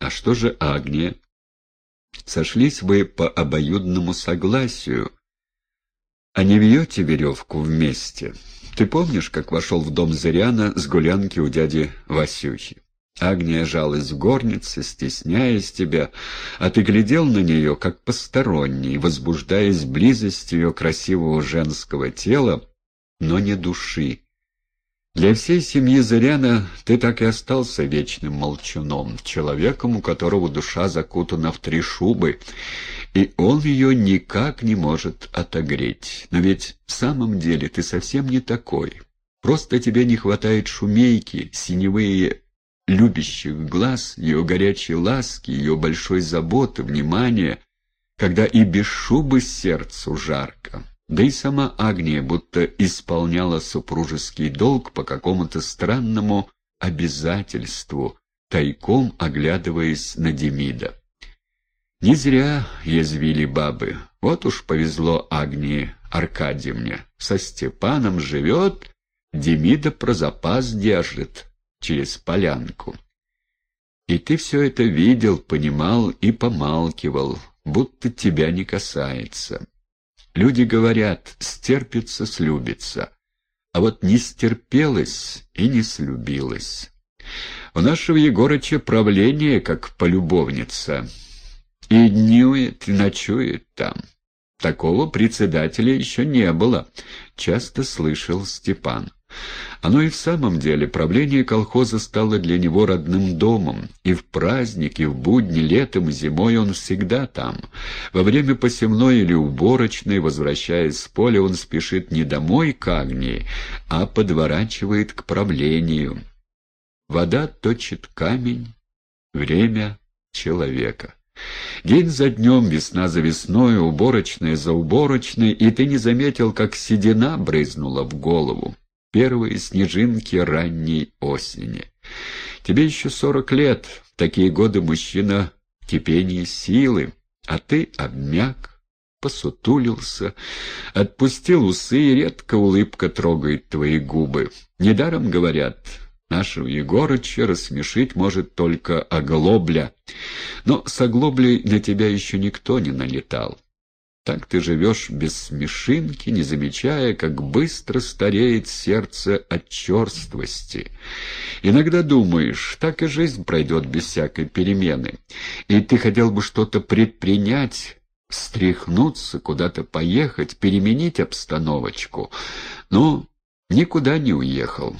А что же Агния? Сошлись вы по обоюдному согласию, а не вьете веревку вместе. Ты помнишь, как вошел в дом Зыряна с гулянки у дяди Васюхи? Агния жалась в горнице, стесняясь тебя, а ты глядел на нее, как посторонний, возбуждаясь близостью ее красивого женского тела, но не души. Для всей семьи Зыряна ты так и остался вечным молчуном, человеком, у которого душа закутана в три шубы, и он ее никак не может отогреть. Но ведь в самом деле ты совсем не такой. Просто тебе не хватает шумейки, синевые любящих глаз, ее горячей ласки, ее большой заботы, внимания, когда и без шубы сердцу жарко. Да и сама Агния будто исполняла супружеский долг по какому-то странному обязательству, тайком оглядываясь на Демида. Не зря язвили бабы. Вот уж повезло Агнии Аркадьевне. Со Степаном живет, Демида про запас держит через полянку. И ты все это видел, понимал и помалкивал, будто тебя не касается. Люди говорят, стерпится, слюбится, а вот не стерпелась и не слюбилась. У нашего Егорыча правление как полюбовница, и днюет, и ночует там. Такого председателя еще не было, часто слышал Степан. Оно и в самом деле, правление колхоза стало для него родным домом. И в праздник, и в будни, летом зимой он всегда там. Во время посевной или уборочной, возвращаясь с поля, он спешит не домой к Агнии, а подворачивает к правлению. Вода точит камень, время — человека. День за днем, весна за весной, уборочная за уборочной, и ты не заметил, как седина брызнула в голову первые снежинки ранней осени. Тебе еще сорок лет, в такие годы мужчина в кипении силы, а ты обмяк, посутулился, отпустил усы, и редко улыбка трогает твои губы. Недаром говорят, нашего Егорыча рассмешить может только оглобля, но с оглоблей на тебя еще никто не налетал. Так ты живешь без смешинки, не замечая, как быстро стареет сердце от черствости. Иногда думаешь, так и жизнь пройдет без всякой перемены, и ты хотел бы что-то предпринять, встряхнуться, куда-то поехать, переменить обстановочку, но никуда не уехал.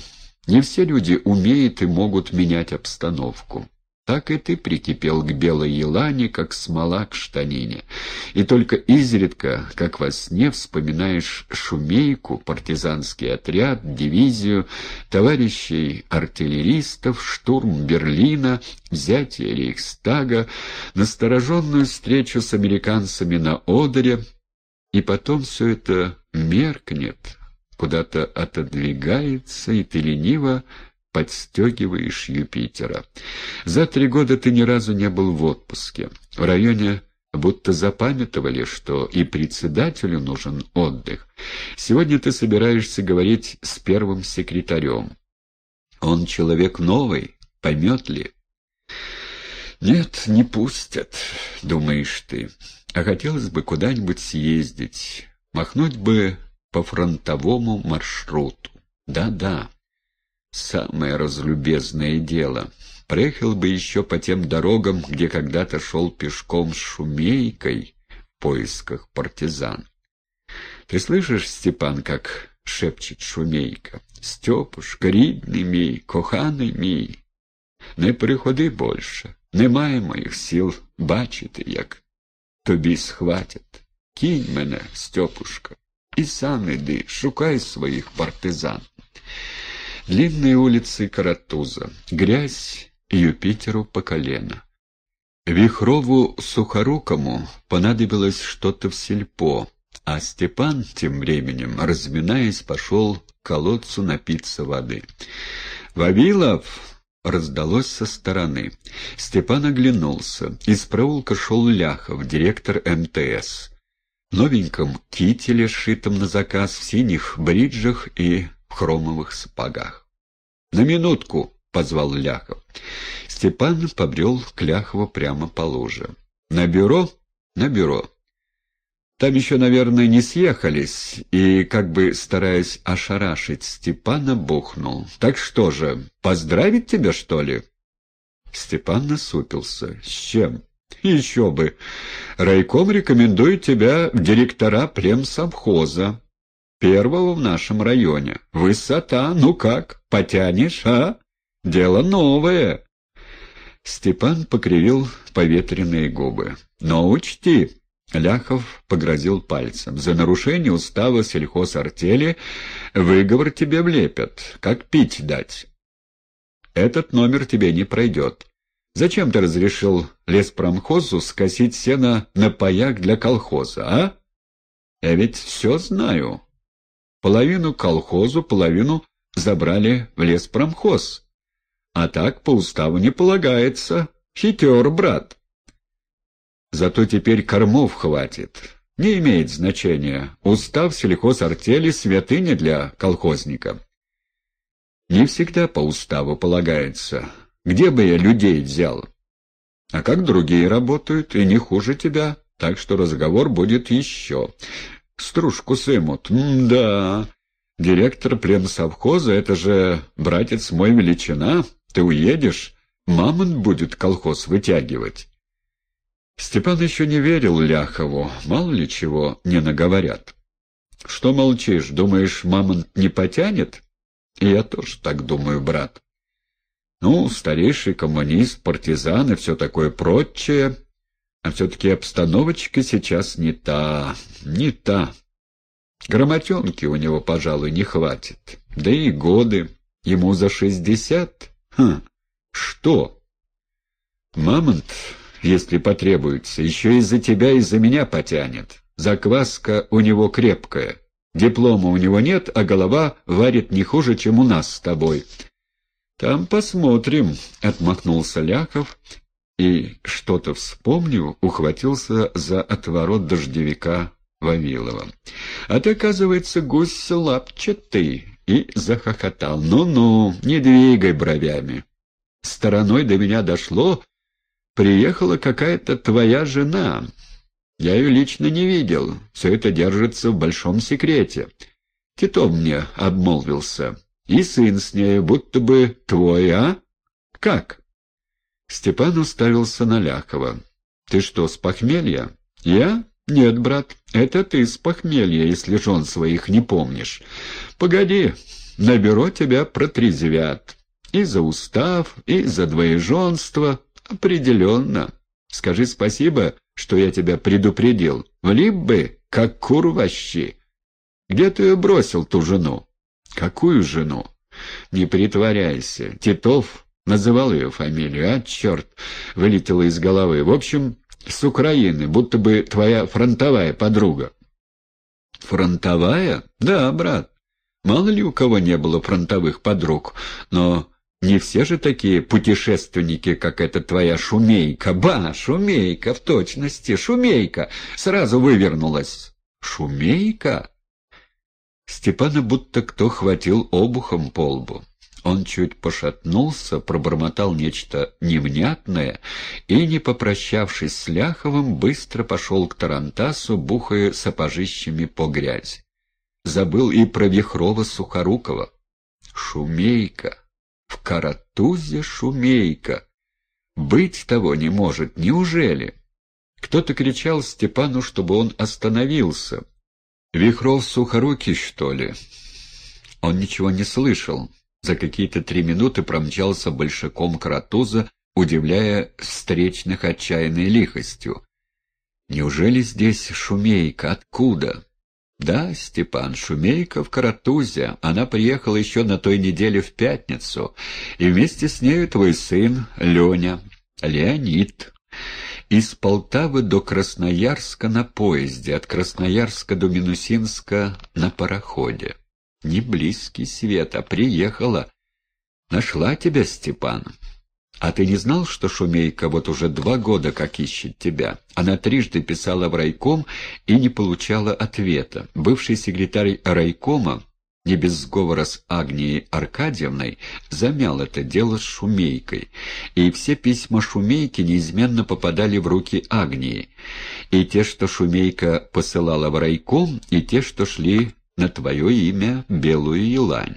Не все люди умеют и могут менять обстановку. Так и ты прикипел к белой елане, как смола к штанине. И только изредка, как во сне, вспоминаешь шумейку, партизанский отряд, дивизию, товарищей артиллеристов, штурм Берлина, взятие Рейхстага, настороженную встречу с американцами на Одере, и потом все это меркнет, куда-то отодвигается, и ты лениво подстегиваешь Юпитера. За три года ты ни разу не был в отпуске. В районе будто запамятовали, что и председателю нужен отдых. Сегодня ты собираешься говорить с первым секретарем. Он человек новый, поймет ли? Нет, не пустят, думаешь ты. А хотелось бы куда-нибудь съездить, махнуть бы по фронтовому маршруту. Да-да. Самое разлюбезное дело. Проехал бы еще по тем дорогам, где когда-то шел пешком с шумейкой в поисках партизан. Ты слышишь, Степан, как шепчет шумейка? Степушка, рідний мій, коханий мій, не приходи більше, немає моїх сил бачити, як тобі схватять. Кінь мене, Степушка, і сам іди, шукай своїх партизан. Длинные улицы Каратуза, грязь Юпитеру по колено. Вихрову Сухорукому понадобилось что-то в сельпо, а Степан тем временем, разминаясь, пошел к колодцу напиться воды. «Вавилов!» — раздалось со стороны. Степан оглянулся. Из проулка шел Ляхов, директор МТС. В новеньком кителе, сшитом на заказ, в синих бриджах и в хромовых сапогах. «На минутку!» — позвал Ляхов. Степан побрел к Ляхову прямо по луже. «На бюро? На бюро. Там еще, наверное, не съехались, и, как бы стараясь ошарашить, Степана бухнул. «Так что же, поздравить тебя, что ли?» Степан насупился. «С чем?» «Еще бы! Райком рекомендует тебя в директора племсовхоза, первого в нашем районе. Высота, ну как, потянешь, а? Дело новое!» Степан покривил поветренные губы. «Но учти!» — Ляхов погрозил пальцем. «За нарушение устава сельхозартели выговор тебе влепят. Как пить дать?» «Этот номер тебе не пройдет. Зачем ты разрешил леспромхозу скосить сено на паяк для колхоза, а? Я ведь все знаю. Половину колхозу, половину забрали в леспромхоз. А так по уставу не полагается. Хитер, брат. Зато теперь кормов хватит. Не имеет значения. Устав сельхозартели — святыня для колхозника. Не всегда по уставу полагается. Где бы я людей взял? А как другие работают, и не хуже тебя, так что разговор будет еще. Стружку сымут. да. Директор племсовхоза — это же, братец мой, величина. Ты уедешь, мамонт будет колхоз вытягивать. Степан еще не верил Ляхову, мало ли чего не наговорят. Что молчишь, думаешь, мамонт не потянет? Я тоже так думаю, брат. Ну, старейший коммунист, партизан и все такое прочее. А все-таки обстановочка сейчас не та, не та. Грамотенки у него, пожалуй, не хватит. Да и годы. Ему за шестьдесят. Хм, что? Мамонт, если потребуется, еще из-за тебя и за меня потянет. Закваска у него крепкая. Диплома у него нет, а голова варит не хуже, чем у нас с тобой. «Там посмотрим», — отмахнулся Ляхов и, что-то вспомнив, ухватился за отворот дождевика Вавилова. «А ты, оказывается, гусь лапчатый!» и захохотал. «Ну-ну, не двигай бровями!» Стороной до меня дошло, приехала какая-то твоя жена. Я ее лично не видел, все это держится в большом секрете. Титов мне обмолвился». И сын с ней, будто бы твой, а? Как? Степан уставился на Ляхова. Ты что, с похмелья? Я? Нет, брат, это ты с похмелья, если жен своих не помнишь. Погоди, на бюро тебя протрезвят. И за устав, и за двоеженство. Определенно. Скажи спасибо, что я тебя предупредил. Влип бы, как кур вощи. Где ты ее бросил, ту жену? «Какую жену?» «Не притворяйся. Титов называл ее фамилию. А, черт!» — вылетело из головы. «В общем, с Украины, будто бы твоя фронтовая подруга». «Фронтовая? Да, брат. Мало ли у кого не было фронтовых подруг, но не все же такие путешественники, как эта твоя шумейка. Ба, шумейка, в точности, шумейка. Сразу вывернулась. Шумейка? Степана будто кто хватил обухом по лбу. Он чуть пошатнулся, пробормотал нечто невнятное и, не попрощавшись с Ляховым, быстро пошел к Тарантасу, бухая сапожищами по грязи. Забыл и про Вихрова-Сухорукова. Шумейка! В Каратузе шумейка! Быть того не может, неужели? Кто-то кричал Степану, чтобы он остановился, Вихров сухорукий, что ли? Он ничего не слышал. За какие-то три минуты промчался большаком Каратуза, удивляя встречных отчаянной лихостью. Неужели здесь Шумейка? Откуда? Да, Степан, Шумейка в Каратузе. Она приехала еще на той неделе в пятницу. И вместе с нею твой сын Леня, Леонид. Из Полтавы до Красноярска на поезде, от Красноярска до Минусинска на пароходе. Не близкий свет, а приехала. Нашла тебя, Степан. А ты не знал, что Шумейка вот уже два года как ищет тебя? Она трижды писала в райком и не получала ответа. Бывший секретарь райкома не без сговора с Агнией Аркадьевной, замял это дело с Шумейкой, и все письма Шумейки неизменно попадали в руки Агнии, и те, что Шумейка посылала в райком, и те, что шли на твое имя Белую Елань.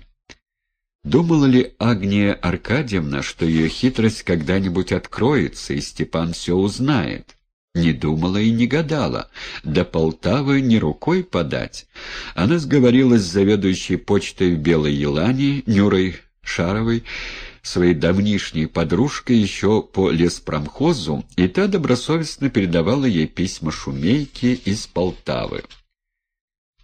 Думала ли Агния Аркадьевна, что ее хитрость когда-нибудь откроется, и Степан все узнает? Не думала и не гадала. До Полтавы не рукой подать. Она сговорилась с заведующей почтой в Белой Елане, Нюрой Шаровой, своей давнишней подружкой еще по леспромхозу, и та добросовестно передавала ей письма Шумейки из Полтавы.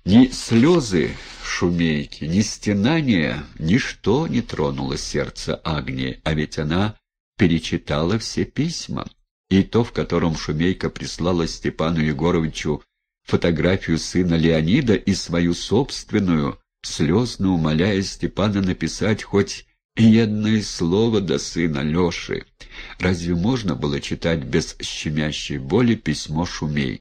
Ни слезы Шумейки, ни стенания, ничто не тронуло сердце Агнии, а ведь она перечитала все письма и то, в котором Шумейка прислала Степану Егоровичу фотографию сына Леонида и свою собственную, слезно умоляя Степана написать хоть едное слово до сына Леши. Разве можно было читать без щемящей боли письмо Шумейки?